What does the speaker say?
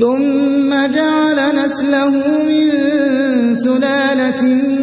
ثم جعل نسله من سلالة